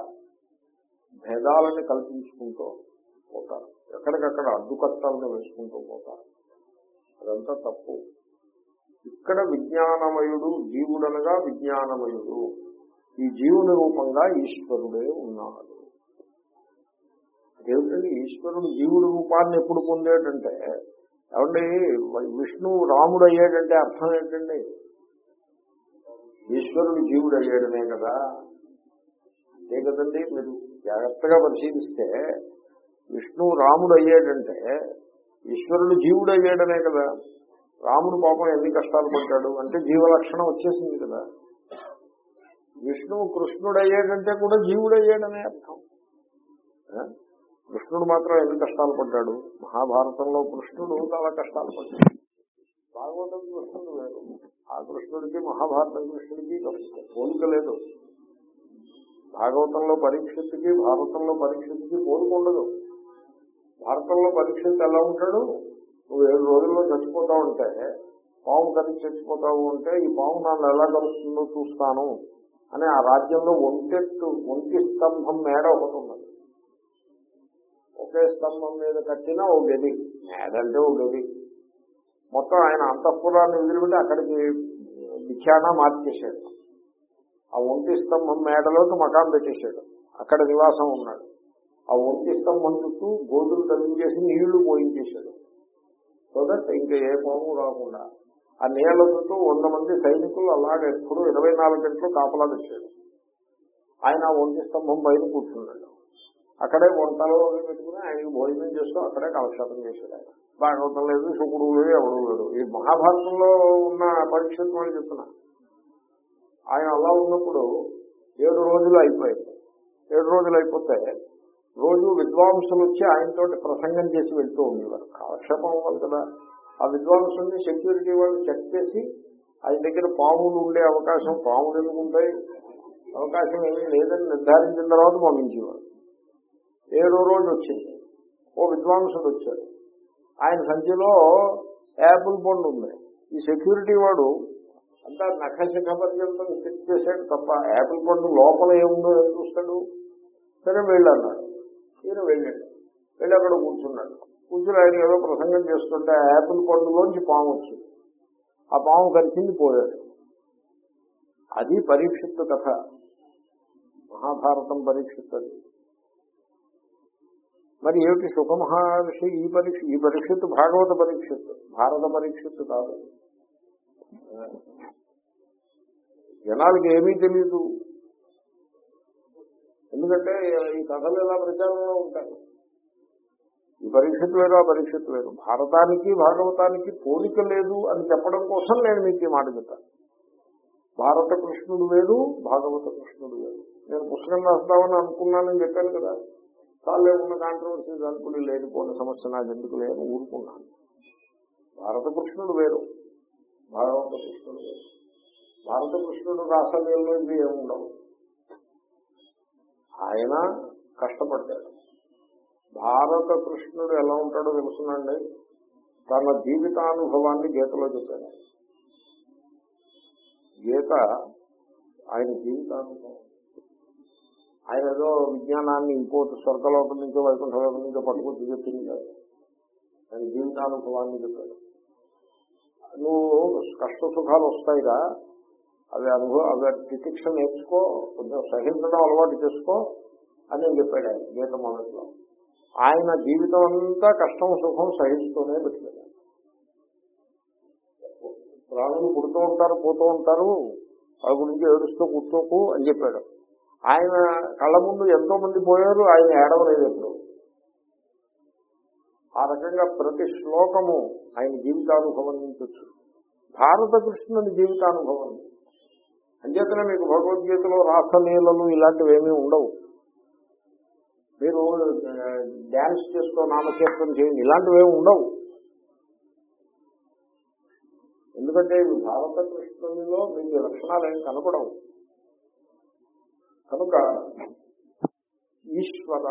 భేదాలని కల్పించుకుంటూ పోతారు. ఎక్కడికక్కడ అడ్డుకట్టాలను వేసుకుంటూ పోతారు. అదంతా తప్పు. ఇక్కడ విజ్ఞానమయుడు జీవుడనగా విజ్ఞానమయుడు. ఈ జీవుని రూపంగా ఈశ్వరుడే ఉన్నాడు. దేవుడండి ఈశ్వరుడు జీవుడి రూపాన్ని ఎప్పుడు పొందేటంటే ఏమండి విష్ణువు రాముడు అయ్యాడంటే అర్థం ఏంటండి? ఈశ్వరుడు జీవుడు అయ్యాడనే కదా. అంతే కదండి మీరు జాగ్రత్తగా పరిశీలిస్తే విష్ణు రాముడు అయ్యాడంటే ఈశ్వరుడు జీవుడు అయ్యాడనే కదా. రాముడు పాపం ఎన్ని కష్టాలు పడ్డాడు అంటే జీవలక్షణం వచ్చేసింది కదా. విష్ణువు కృష్ణుడు అయ్యాడంటే కూడా జీవుడు అయ్యాడనే అర్థం కృష్ణుడు మాత్రం ఎన్ని కష్టాలు పడ్డాడు? మహాభారతంలో కృష్ణుడు చాలా కష్టాలు పడ్డాడు. భాగవతం కృష్ణుడు లేదు ఆ కృష్ణుడికి మహాభారతం కృష్ణుడికి పోలిక లేదు. భాగవతంలో పరీక్షిత్తుకి భారతంలో పరీక్షిత్తుకి పోలిక ఉండదు. భారతంలో పరీక్షిత్ ఎలా ఉంటాడు? నువ్వు ఏడు రోజుల్లో చచ్చిపోతా ఉంటే పాము కలిసి చచ్చిపోతావు అంటే ఈ పాము నన్ను ఎలా కలుస్తుందో చూస్తాను అని ఆ రాజ్యంలో ఒంటెట్టు ఒంటి స్తంభం మేడ ఒకటి ఉన్నది. ఒకే స్తంభం మీద కట్టిన ఓ గది మేడ అంటే ఓ గది. మొత్తం ఆయన అంతఃపురాన్ని వదిలిపెట్టి అక్కడికి బిఖ్యానా మార్చేసాడు ఆ ఒంటి స్తంభం మేడలోకి మకాం పెట్టేశాడు. అక్కడ నివాసం ఉన్నాడు. ఆ ఒంటి స్తంభం చుట్టూ గోధులు తగ్గించేసి నీళ్ళు పోయించేశాడు. సో దట్ ఇంకా ఏ పాము రాకుండా. ఆ నీళ్ళ చుట్టూ వంద మంది సైనికులు అలాగే ఎప్పుడు ఇరవై నాలుగు గంటలు కాపలా తెచ్చాడు. ఆయన ఆ ఒంటి స్తంభం పైన కూర్చున్నాడు. అక్కడే వంటలో పెట్టుకుని ఆయనకి భోజనం చేస్తూ అక్కడే కాలక్షేపం చేశాడు ఆయన. భాగవతం లేదు శుకుడు లేదు ఎవడు లేడు. ఈ మహాభారతంలో ఉన్న పరీక్షలు అని చెప్తున్నా. ఆయన అలా ఉన్నప్పుడు ఏడు రోజులు అయిపోయింది ఏడు రోజులు అయిపోతే రోజు విద్వాంసులు వచ్చి ఆయనతో ప్రసంగం చేసి వెళ్తూ ఉండేవారు. కాలక్షేపం అవ్వాలి కదా. ఆ విద్వాంసుల్ని సెక్యూరిటీ వాళ్ళు చెక్ చేసి ఆయన దగ్గర పాములు ఉండే అవకాశం పాములు ఎందుకుంటాయి అవకాశం ఏమీ లేదని నిర్ధారించిన తర్వాత పంపించేవారు. ఏడో రోజు వచ్చింది. ఓ విద్వాంసుడు వచ్చాడు. ఆయన సంచిలో యాపిల్ పండు ఉంది. ఈ సెక్యూరిటీ వాడు అంతా నఖశిఖ పర్యంతం చెక్ చేశాడు తప్ప యాపిల్ పండు లోపల ఏముందో ఏం చూస్తాడు? సరే వెళ్ళన్నాడు ఈయన వెళ్ళాడు. వెళ్ళి అక్కడ కూర్చున్నాడు. కూర్చుని ఆయన ఏదో ప్రసంగం చేస్తుంటే ఆ యాపిల్ పండులోంచి పాము వచ్చింది. ఆ పాము కరిచింది పోయాడు అది పరీక్షిత్తు కథ. మహాభారతం పరీక్షిత్తది. మరి ఏమిటి సుఖమహర్షి ఈ పరీక్ష ఈ పరీక్షిత్తు భాగవత పరీక్షిత్తు. భారత పరీక్షిత్తు కాదు. జనాలకి ఏమీ తెలియదు ఎందుకంటే ఈ కథలు ఎలా ప్రచారంలో ఉంటాయి. ఈ పరీక్షలు వేరు ఆ పరీక్షలు వేరు. భారతానికి భాగవతానికి పోలిక లేదు అని చెప్పడం కోసం నేను మీకు ఈ మాట చెప్పాను. భారత కృష్ణుడు వేరు భాగవత కృష్ణుడు వేరు. నేను పుస్తకం రాస్తామని అనుకున్నానని చెప్పాను కదా. చాలే ఉన్న కాంట్రవర్సీ అనుకుని లేనిపోయిన సమస్య నాకు ఎందుకు లేదు ఊరుకున్నాను. భారత కృష్ణుడు వేరు భాగవత కృష్ణుడు వేరు. భారత కృష్ణుడు రాసలీలలో ఇవి ఏముండవు? ఆయన కష్టపడ్డాడు. భారత కృష్ణుడు ఎలా ఉంటాడో తెలుసునండి. తన జీవితానుభవాన్ని గీతలో చెప్పాడు. గీత ఆయన జీవితానుభవం. ఆయన ఏదో విజ్ఞానాన్ని ఇంకోటి స్వర్గలోకం నుంచో వైకుంఠలోకం నుంచో పట్టుకొచ్చి చెప్పింది. కాదు ఆయన జీవితానుభవాన్ని చెప్పాడు. నువ్వు కష్ట సుఖాలు వస్తాయిగా అవి అనుభవం అవి తితిక్ష నేర్చుకో కొంచెం సహించడం అలవాటు చేసుకో అని నేను చెప్పాడు ఆయన గీత మొదట్లో. ఆయన జీవితం అంతా కష్టం సుఖం సహిస్తూనే పెట్టాడు ప్రాణులు పుడుతూ ఉంటారు పోతూ ఉంటారు వాళ్ళ గురించి ఏడుస్తూ కూర్చోకు అని చెప్పాడు. ఆయన కళ్ళ ముందు ఎంతో మంది పోయారు ఆయన ఏడవలేదు ఎప్పుడు. ఆ రకంగా ప్రతి శ్లోకము ఆయన జీవితానుభవం నుంచి వచ్చు భారత కృష్ణుని జీవితానుభవం. అంచేతనే మీకు భగవద్గీతలో రాసలీలలు ఇలాంటివి ఏమీ ఉండవు. మీరు డ్యాన్స్ చేస్తూ నామకీర్తన చేయండి ఇలాంటివి ఏమి ఉండవు. ఎందుకంటే ఇవి భారత కృష్ణునిలో మీకు లక్షణాలు ఏం కనపడవు. కనుక ఈశ్వర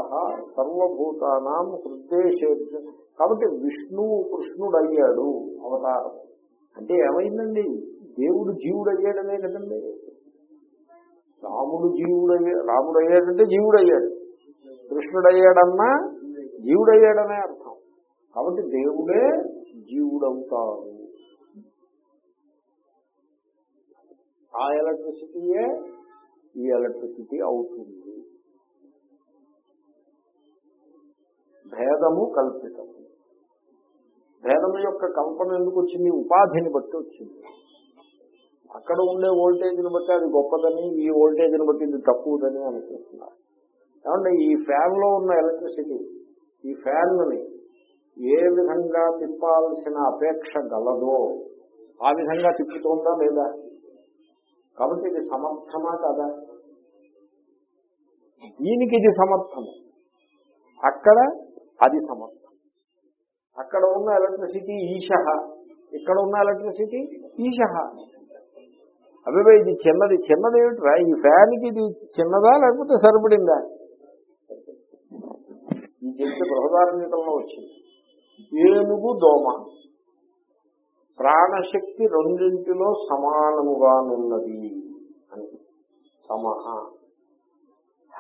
సర్వభూతానం హృదయశే కాబట్టి విష్ణువు కృష్ణుడయ్యాడు అవతారం. అంటే ఏమైందండి? దేవుడు జీవుడు అయ్యాడనే కదండి? రాముడు జీవుడయ్యా రాముడు అయ్యాడంటే జీవుడు అయ్యాడు కృష్ణుడు అయ్యాడన్నా జీవుడు అయ్యాడనే అర్థం. కాబట్టి దేవుడే జీవుడవుతాడు ఆ ఎలక్ట్రిసిటీయే ఈ ఎలక్ట్రిసిటీ అవుతుంది. భేదము కల్పితము. భేదము యొక్క కల్పన ఎందుకు వచ్చింది? ఉపాధిని బట్టి వచ్చింది. అక్కడ ఉండే వోల్టేజ్ని బట్టి అది గొప్పదని ఈ వోల్టేజ్ని బట్టి ఇది తక్కువదని అనుకుంటున్నారు ఏమంటే ఈ ఫ్యాన్లో ఉన్న ఎలక్ట్రిసిటీ ఈ ఫ్యాన్ని ఏ విధంగా తిప్పాల్సిన అపేక్ష గలదో ఆ విధంగా తిప్పుతోందా లేదా? కాబట్టి ఇది సమర్థమా కదా? దీనికి ఇది సమర్థము. అక్కడ అది సమర్థం. అక్కడ ఉన్న ఎలక్ట్రిసిటీ ఈశ. ఇక్కడ ఉన్న ఎలక్ట్రిసిటీ ఈశ. అభివే ఇది చిన్నది. చిన్నది ఏమిట్రా? ఈ ఫ్యాన్కి ఇది చిన్నదా లేకపోతే సరిపడిందా? ఈ చర్చ బృహదారణ్యతంలో వచ్చింది. ఏనుగు దోమ. ప్రాణశక్తి రెండింటిలో సమానముగానున్నది అని. సమహ.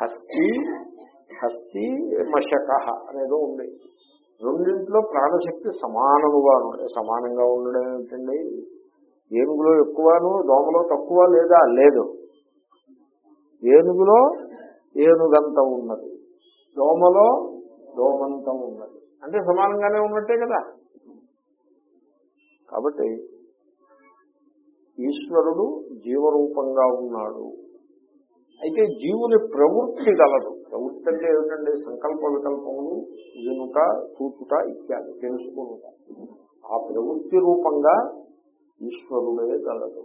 హస్తి హస్తి మషక అనేదో ఉంది. రెండింటిలో ప్రాణశక్తి సమానముగా ఉంది సమానంగా ఉండడం ఏమిటండి? ఏనుగులో ఎక్కువను దోమలో తక్కువ లేదా లేదు? ఏనుగులో ఏనుగంత ఉన్నది. దోమలో దోమంతం ఉన్నది. అంటే సమానంగానే ఉన్నట్టే కదా? కాబట్టి ఈశ్వరుడు జీవరూపంగా ఉన్నాడు. అయితే జీవుని ప్రవృత్తి గలదు. ప్రవృత్తి అంటే ఏమిటండి? సంకల్ప వికల్పములు వినుక చూచుట ఇత్యాది తెలుసుకునుట. ఆ ప్రవృత్తి రూపంగా ఈశ్వరుడే గలదు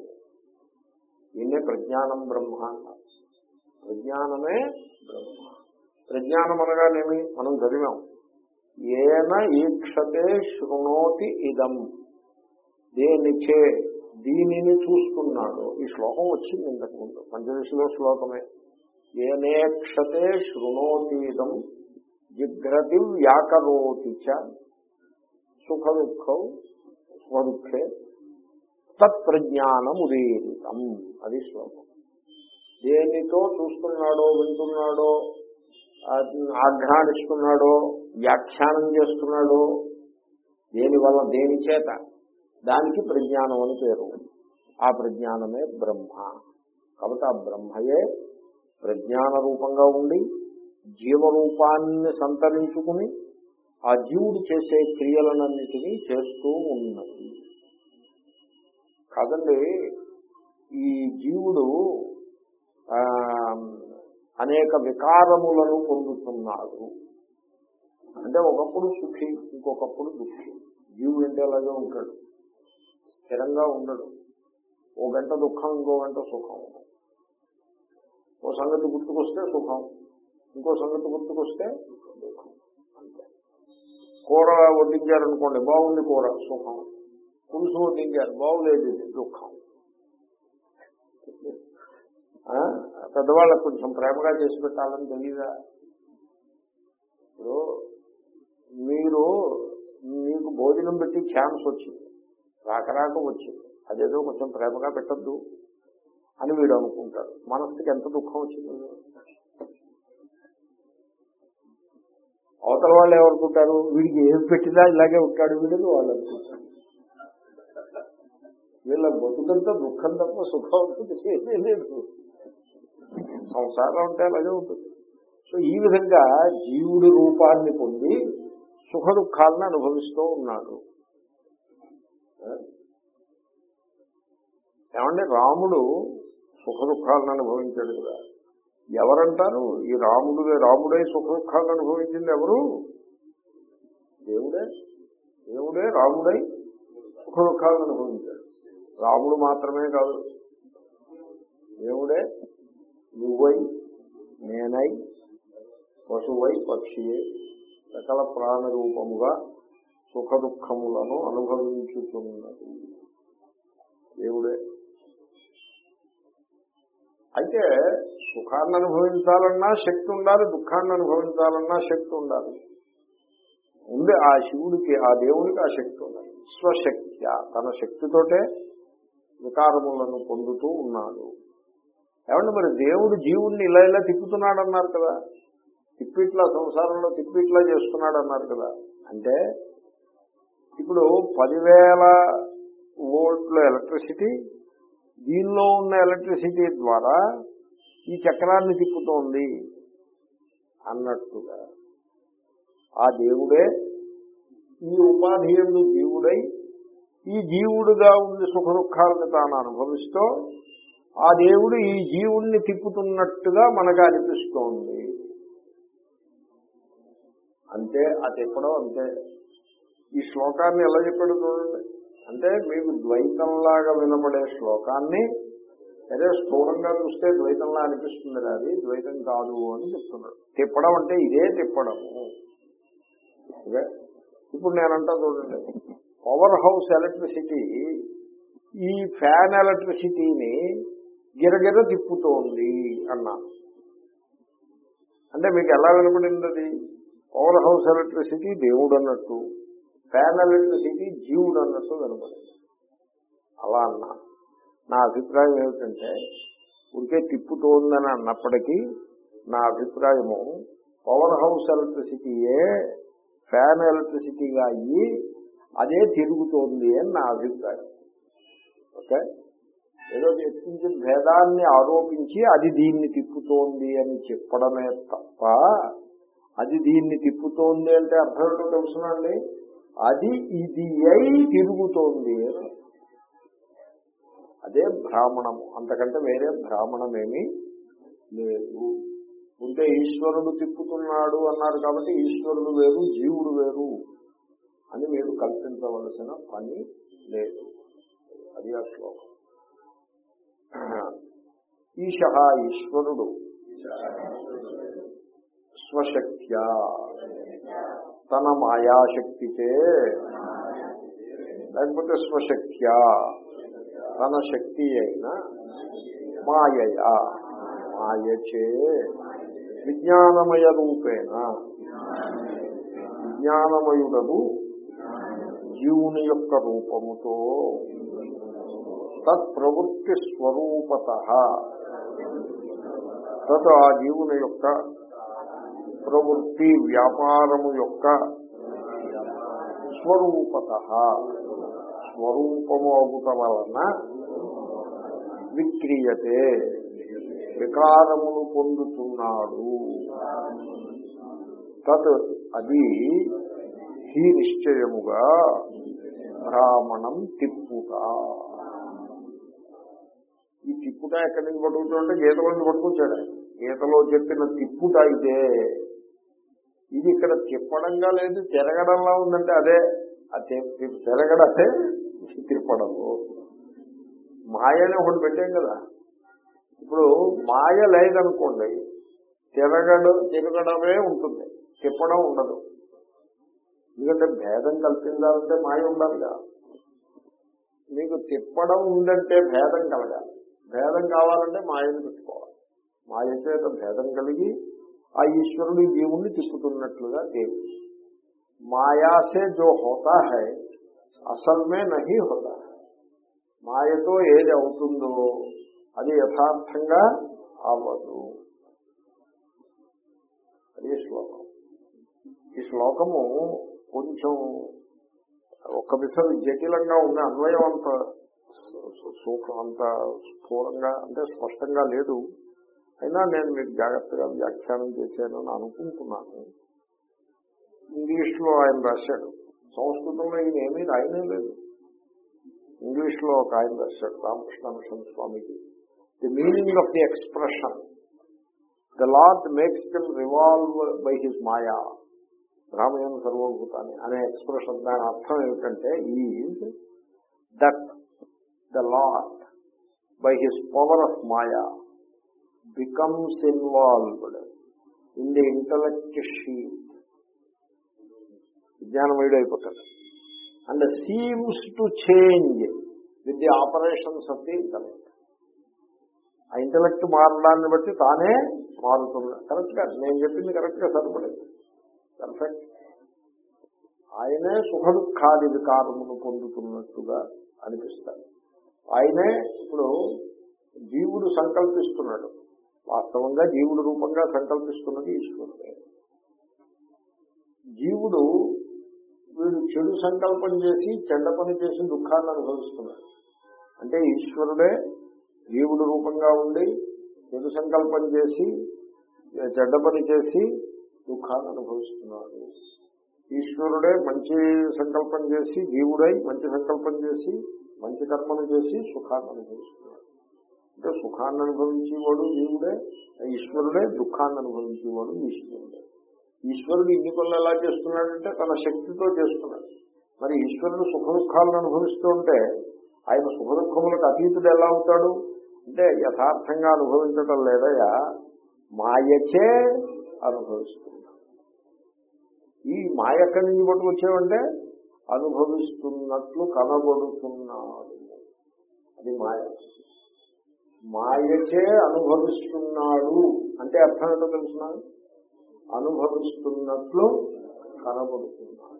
దీన్నే ప్రజ్ఞానం బ్రహ్మ అన్నారు. ప్రజ్ఞానమే బ్రహ్మ. ప్రజ్ఞానం అనగానేమి? మనం చదివాం. ఏన ఈక్షతే శృణోతి ఇదం. దేనిచే దీనిని చూస్తున్నాడు. ఈ శ్లోకం వచ్చింది ఇంతకుముందు. పంచదశలో శ్లోకమే. ఏనేక్షతే శృణోతీదం జిగ్రతి వ్యాకరోతి చ. సుఖ దుఃఖం స్వదుఖే. తత్ప్రజ్ఞానముదీరితం. అది శ్లోకం. దేనితో చూస్తున్నాడో వింటున్నాడో ఆ, ఆఘ్రానిస్తున్నాడో వ్యాఖ్యానం చేస్తున్నాడో దేని వల్ల దేని చేత? దానికి ప్రజ్ఞానం అని పేరు. ఆ ప్రజ్ఞానమే బ్రహ్మ. కాబట్టి ఆ బ్రహ్మయే ప్రజ్ఞాన రూపంగా ఉండి జీవరూపాన్ని సంతరించుకుని ఆ జీవుడు చేసే క్రియలనన్నిటినీ చేస్తూ ఉన్నది. కాదండి ఈ జీవుడు అనేక వికారములను పొందుతున్నాడు. అంటే ఒకప్పుడు సుఖి ఇంకొకప్పుడు దుఃఖి. జీవుడు అంటే అలాగే ఉంటాడు. స్థిరంగా ఉండడు. ఓ గంట దుఃఖం ఇంకో గంట సుఖం. ఓ సంగతి గుర్తుకొస్తే సుఖం. ఇంకో సంగతి గుర్తుకొస్తే దుఃఖం. అంతే. కూర వడ్డించారనుకోండి బాగుంది కూర సుఖం. పులుసు వడ్డించారు బాగులేదు ఇది దుఃఖం. పెద్దవాళ్ళకు కొంచెం ప్రేమగా చేసి పెట్టాలని తెలీదా? ఇప్పుడు మీరు మీకు భోజనం పెట్టి ఛాన్స్ వచ్చింది. రాకరాక వచ్చింది. అదేదో కొంచెం ప్రేమగా పెట్టద్దు అని వీడు అనుకుంటాడు. మనస్సుకి ఎంత దుఃఖం వచ్చింది అవతల వాళ్ళు ఏమనుకుంటారు వీడికి ఏం పెట్టినా ఇలాగే ఉంటాడు వీడని వాళ్ళు అనుకుంటారు. వీళ్ళ బతుకంతా దుఃఖం తప్ప సుఖం ఉంటుంది ఏమీ లేదు. సంసారం అంటే అలాగే ఉంటుంది. సో ఈ విధంగా జీవుడి రూపాన్ని పొంది సుఖ దుఃఖాలను అనుభవిస్తూ ఉన్నాడు. ఏమంటే రాముడు సుఖ దుఃఖాలను అనుభవించాడు కదా. ఎవరంటారు? ఈ రాముడు రాముడే సుఖ దుఃఖాలను అనుభవించింది ఎవరు? దేవుడే. దేవుడే రాముడై సుఖ దుఃఖాలను అనుభవించాడు. రాముడు మాత్రమే కాదు. దేవుడే నువ్వై నేనై పశువై పక్షియే సకల ప్రాణ రూపముగా సుఖ దుఃఖములను అనుభవించుతున్నది దేవుడే. అయితే సుఖాన్ని అనుభవించాలన్నా శక్తి ఉండాలి దుఃఖాన్ని అనుభవించాలన్నా శక్తి ఉండాలి. ఉంది ఆ శివుడికి ఆ దేవుడికి ఆ శక్తి ఉండాలి. స్వశక్త్య తన శక్తితోటే వికారములను పొందుతూ ఉన్నాడు. ఏమంటే మరి దేవుడు జీవుణ్ణి ఇలా ఇలా తిప్పుతున్నాడు అన్నారు కదా? తిప్పిట్లా సంసారంలో తిప్పిట్లా చేస్తున్నాడు అన్నారు కదా? అంటే ఇప్పుడు పదివేల వోల్ట్ల ఎలక్ట్రిసిటీ దీనిలో ఉన్న ఎలక్ట్రిసిటీ ద్వారా ఈ చక్రాన్ని తిప్పుతోంది అన్నట్టుగా. ఆ దేవుడే ఈ ఉపాధి ఎందు జీవుడై ఈ జీవుడుగా ఉండి సుఖ దుఃఖాలను తాను అనుభవిస్తూ ఆ దేవుడు ఈ జీవుణ్ణి తిప్పుతున్నట్టుగా మనకు అనిపిస్తోంది. అంతే ఆ తిప్పడం అంతే. ఈ శ్లోకాన్ని ఎలా చెప్పాడు చూడండి. అంటే మీకు ద్వైతంలాగా వినబడే శ్లోకాన్ని అదే స్థూలంగా చూస్తే ద్వైతంలా అనిపిస్తుంది అది ద్వైతం కాదు అని చెప్తున్నాడు. తిప్పడం అంటే ఇదే తిప్పడము. ఇప్పుడు నేనంటా చూడండి. పవర్ హౌస్ ఎలక్ట్రిసిటీ ఈ ఫ్యాన్ ఎలక్ట్రిసిటీని గిరగిర తిప్పుతోంది అన్నా. అంటే మీకు ఎలా వినపడింది అది పవర్ హౌస్ ఎలక్ట్రిసిటీ దేవుడు అన్నట్టు ఫ్యాన్ ఎలక్ట్రిసిటీ జీవుడు అన్నట్టు వినపడింది. అలా అన్నా. నా అభిప్రాయం ఏమిటంటే ఉరికే తిప్పుతోందని అన్నప్పటికీ నా అభిప్రాయము పవర్ హౌస్ ఎలక్ట్రిసిటీయే ఫ్యాన్ ఎలక్ట్రిసిటీగా అయ్యి అదే తిరుగుతోంది అని నా అభిప్రాయం. ఓకే? ఏదో వ్యక్తించిన భేదాన్ని ఆరోపించి అది దీన్ని తిప్పుతోంది అని చెప్పడమే తప్ప అది దీన్ని తిప్పుతోంది అంటే అర్థం ఏంటో తెలుసునండి అది ఇది అయి తిరుగుతోంది అదే బ్రాహ్మణము అంతకంటే వేరే బ్రాహ్మణమేమీ లేదు. ఉంటే ఈశ్వరుడు తిప్పుతున్నాడు అన్నారు కాబట్టి ఈశ్వరుడు వేరు జీవుడు వేరు. అని మీరు కల్పించవలసిన పని లేదు. అది ఆ శ్లోకం. ఈశ ఈశ్వరుడు స్వశక్త్యా. తన మాయాశక్తితే లేకపోతే స్వశక్త్యా. తన శక్తి అయిన మాయయా. మాయచే విజ్ఞానమయ రూపేణ. విజ్ఞానమయుడను జీవుని యొక్క రూపముతో తత్ ప్రవృత్తి స్వరూపత. తత్ ఆ జీవుని యొక్క ప్రవృత్తి వ్యాపారము యొక్క స్వరూపత. స్వరూపము అవుట వలన విక్రియతే వికారమును పొందుతున్నాడు. తత్ అది ఇది నిశ్చయముగా బ్రాహ్మణం తిప్పుట. ఈ తిప్పుట ఎక్కడి నుంచి పట్టుకుంటుంటే గీతలో నుంచి పట్టుకొచ్చాడు గీతలో చెప్పిన తిప్పుట ఇదే. ఇది ఇక్కడ తిప్పడంగా లేదు తిరగడంలా ఉందంటే అదే. ఆ తిప్పడము. మాయనే ఒకటి పెట్టాం కదా. ఇప్పుడు మాయ లేదనుకోండి తిరగడు తిరగడమే ఉంటుంది. తిప్పడం ఉండదు. ఎందుకంటే భేదం కల్పించాలంటే మాయ ఉండాలిగా మీకు తిప్పడం ఉందంటే భేదం కలగాలి. భేదం కావాలంటే మాయను పెట్టుకోవాలి. మాయ చేత భేదం కలిగి ఆ ఈశ్వరుడు ఈ జీవుణ్ణి తిప్పుతున్నట్లుగా దేవుడు. మాయాసే జో హోతా హై అసల్మే నహి హోతా మాయతో ఏది అవుతుందో అది యథార్థంగా అవ్వదు. అదే శ్లోకం. ఈ శ్లోకము కొంచెం ఒక్క విషయం జటిలంగా ఉన్న అన్వయం అంత సూక్ష్మ అంత స్థూలంగా అంటే స్పష్టంగా లేదు. అయినా నేను మీకు జాగ్రత్తగా వ్యాఖ్యానం చేశానని అనుకుంటున్నాను. ఇంగ్లీష్లో ఆయన రాశాడు. సంస్కృతంలో ఈయన ఏమీ రాయనే లేదు. ఇంగ్లీష్లో ఒక ఆయన రాశాడు రామకృష్ణ మిషన్ స్వామికి the meaning of the expression the lord makes them revolve by his maya రామయం సర్వభూతాన్ని అనే ఎక్స్ప్రెషన్ దాని అర్థం ఏమిటంటే is that the lord by his power of maya becomes involved in the intellect sheath విజ్ఞానమయుడు అయిపోతాడు and seems to change with the operations of the intellect ఆ intellect మారడాన్ని బట్టి తానే మారుతుంది. కరెక్ట్గా నేను చెప్పింది కరెక్ట్గా సరిపడింది. పర్ఫెక్ట్ ఆయనే సుఖ దుఃఖాది వికారమును పొందుతున్నట్టుగా అనిపిస్తాడు. ఆయనే ఇప్పుడు జీవుడు సంకల్పిస్తున్నాడు. వాస్తవంగా జీవుడు రూపంగా సంకల్పిస్తున్నది ఈశ్వరుడే. జీవుడు వీడు చెడు సంకల్పం చేసి చెడ్డ పని చేసి దుఃఖాన్ని అనుభవిస్తున్నాడు. అంటే ఈశ్వరుడే జీవుడు రూపంగా ఉండి చెడు సంకల్పం చేసి చెడ్డ పని చేసి దుఃఖాన్ని అనుభవిస్తున్నాడు. ఈశ్వరుడే మంచి సంకల్పం చేసి జీవుడై మంచి సంకల్పం చేసి మంచి కర్మను చేసి సుఖాన్ని అనుభవిస్తున్నాడు. అంటే సుఖాన్ని అనుభవించేవాడు జీవుడే ఈశ్వరుడే దుఃఖాన్ని అనుభవించేవాడు ఈశ్వరుడే. ఈశ్వరుడు ఇన్ని పనులు ఎలా చేస్తున్నాడంటే తన శక్తితో చేస్తున్నాడు. మరి ఈశ్వరుడు సుఖ దుఃఖాలను అనుభవిస్తూ ఉంటే ఆయన సుఖ దుఃఖములకు అతీతుడు ఎలా అవుతాడు? అంటే యథార్థంగా అనుభవించటం లేదయా మాయచే అనుభవిస్తున్నాడు ఈ మాయ ఎక్కడి నుంచి పట్టుకొచ్చామంటే అనుభవిస్తున్నట్లు కనబడుతున్నాడు. అది మాయ. మాయచే అనుభవిస్తున్నాడు. అంటే అర్థం ఏంటో తెలుసున్నాను అనుభవిస్తున్నట్లు కనబడుతున్నాడు.